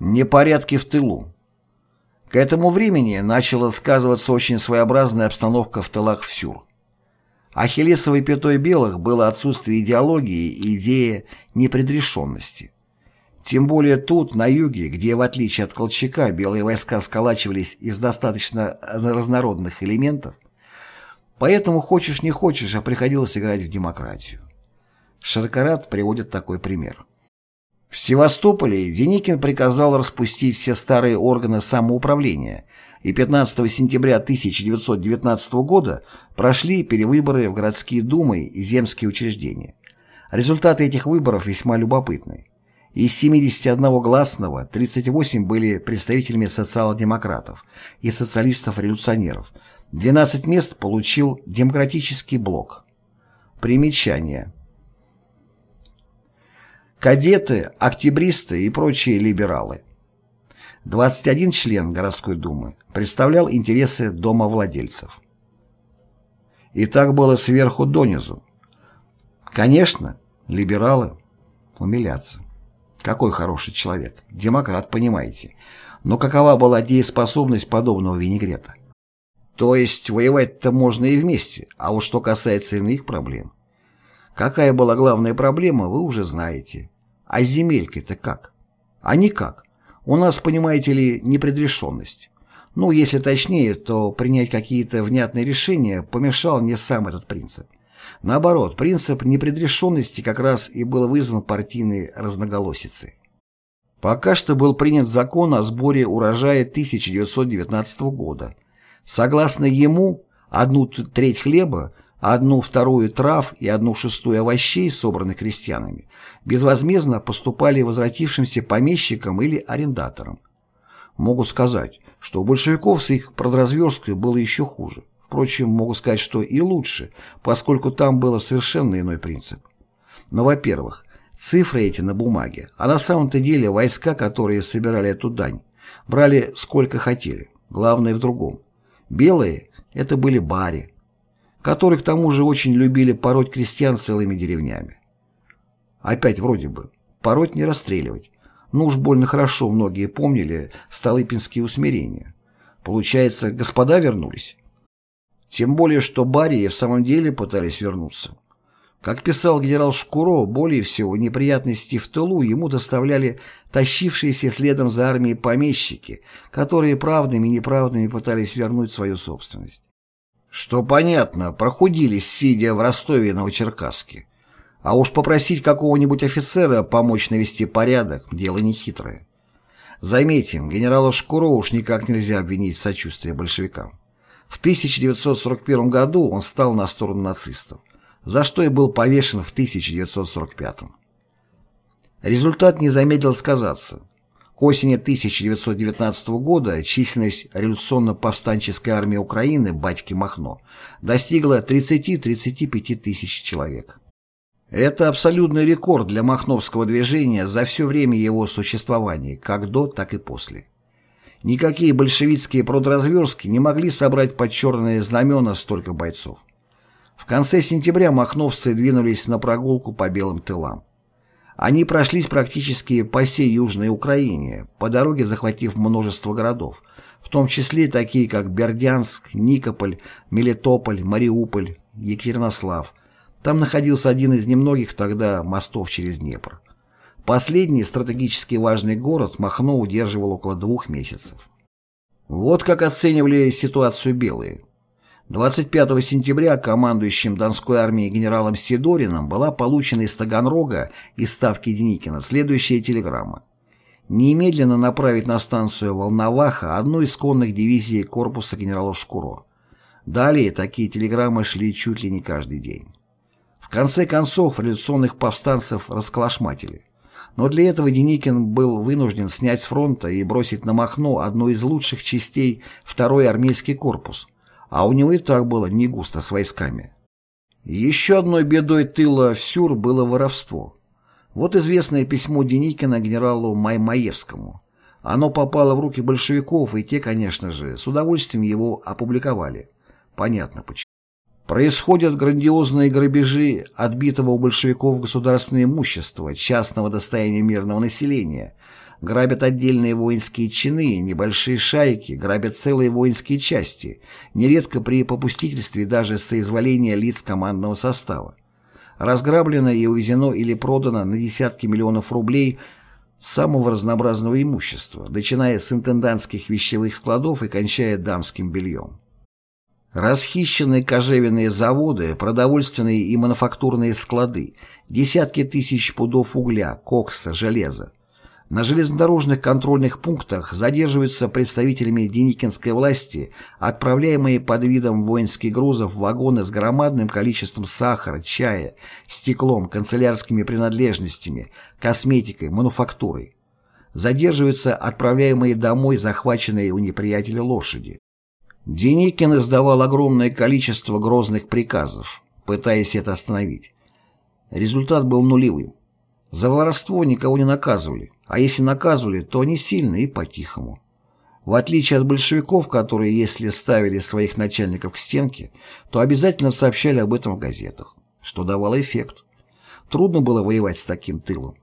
Непорядки в тылу. К этому времени начала сказываться очень своеобразная обстановка в тылах в Сюр. Ахиллесовой пятой белых было отсутствие идеологии и идея непредрешенности. Тем более тут, на юге, где, в отличие от Колчака, белые войска сколачивались из достаточно разнородных элементов, поэтому хочешь не хочешь, а приходилось играть в демократию. Шаркарат приводит такой пример. В Севастополе Деникин приказал распустить все старые органы самоуправления, и 15 сентября 1919 года прошли перевыборы в городские думы и земские учреждения. Результаты этих выборов весьма любопытны. Из 71 гласного 38 были представителями социал-демократов и социалистов-революционеров. 12 мест получил Демократический блок. Примечание. Кадеты, октябристы и прочие либералы. 21 член городской думы представлял интересы домовладельцев. И так было сверху донизу. Конечно, либералы умилятся. Какой хороший человек. Демократ, понимаете. Но какова была дееспособность подобного винегрета? То есть воевать-то можно и вместе, а вот что касается иных проблем. Какая была главная проблема, вы уже знаете. А с земелькой-то как? А никак. У нас, понимаете ли, непредрешенность. Ну, если точнее, то принять какие-то внятные решения помешал не сам этот принцип. Наоборот, принцип непредрешенности как раз и был вызван партийной разноголосицей. Пока что был принят закон о сборе урожая 1919 года. Согласно ему, одну треть хлеба, одну вторую трав и одну шестую овощей, собранных крестьянами, безвозмездно поступали возвратившимся помещикам или арендаторам. Могу сказать, что у большевиков с их продразверсткой было еще хуже. Впрочем, могу сказать, что и лучше, поскольку там был совершенно иной принцип. Но, во-первых, цифры эти на бумаге, а на самом-то деле войска, которые собирали эту дань, брали сколько хотели. Главное в другом. Белые – это были бари, которые к тому же очень любили пороть крестьян целыми деревнями. Опять вроде бы, пороть не расстреливать. Ну уж больно хорошо многие помнили столыпинские усмирения. Получается, господа вернулись? Тем более, что барии в самом деле пытались вернуться. Как писал генерал Шкуро, более всего неприятности в тылу ему доставляли тащившиеся следом за армией помещики, которые правдами и неправдами пытались вернуть свою собственность. Что понятно, прохудились, сидя в Ростове Новочеркасске. А уж попросить какого-нибудь офицера помочь навести порядок – дело нехитрое. Заметим, генерала Шкуро уж никак нельзя обвинить в сочувствии большевикам. В 1941 году он стал на сторону нацистов, за что и был повешен в 1945. Результат не замедлил сказаться. К осени 1919 года численность революционно-повстанческой армии Украины «Батьки Махно» достигла 30-35 тысяч человек. Это абсолютный рекорд для махновского движения за все время его существования, как до, так и после. Никакие большевистские продразверстки не могли собрать под черные знамена столько бойцов. В конце сентября махновцы двинулись на прогулку по белым тылам. Они прошлись практически по всей Южной Украине, по дороге захватив множество городов, в том числе такие как Бердянск, Никополь, Мелитополь, Мариуполь, Екатеринослав. Там находился один из немногих тогда мостов через Днепр. Последний стратегически важный город Махно удерживал около двух месяцев. Вот как оценивали ситуацию белые. 25 сентября командующим Донской армией генералом Сидориным была получена из Таганрога из ставки Деникина следующая телеграмма. Немедленно направить на станцию Волноваха одну из конных дивизий корпуса генерала Шкуро. Далее такие телеграммы шли чуть ли не каждый день. В конце концов революционных повстанцев расколошматили. Но для этого Деникин был вынужден снять с фронта и бросить на Махно одну из лучших частей второй армейский корпус, а у него и так было не густо с войсками. Еще одной бедой тыла в было воровство. Вот известное письмо Деникина генералу Маймаевскому. Оно попало в руки большевиков, и те, конечно же, с удовольствием его опубликовали. Понятно почему. Происходят грандиозные грабежи отбитого у большевиков государственного имущества, частного достояния мирного населения, грабят отдельные воинские чины, небольшие шайки, грабят целые воинские части, нередко при попустительстве даже соизволения лиц командного состава. Разграблено и увезено или продано на десятки миллионов рублей самого разнообразного имущества, начиная с интендантских вещевых складов и кончая дамским бельем. Расхищенные кожевенные заводы, продовольственные и мануфактурные склады, десятки тысяч пудов угля, кокса, железа. На железнодорожных контрольных пунктах задерживаются представителями деникинской власти, отправляемые под видом воинских грузов вагоны с громадным количеством сахара, чая, стеклом, канцелярскими принадлежностями, косметикой, мануфактурой. Задерживаются отправляемые домой захваченные у неприятеля лошади. Деникин издавал огромное количество грозных приказов, пытаясь это остановить. Результат был нулевым. За воровство никого не наказывали, а если наказывали, то не сильно и по-тихому. В отличие от большевиков, которые, если ставили своих начальников к стенке, то обязательно сообщали об этом в газетах, что давало эффект. Трудно было воевать с таким тылом.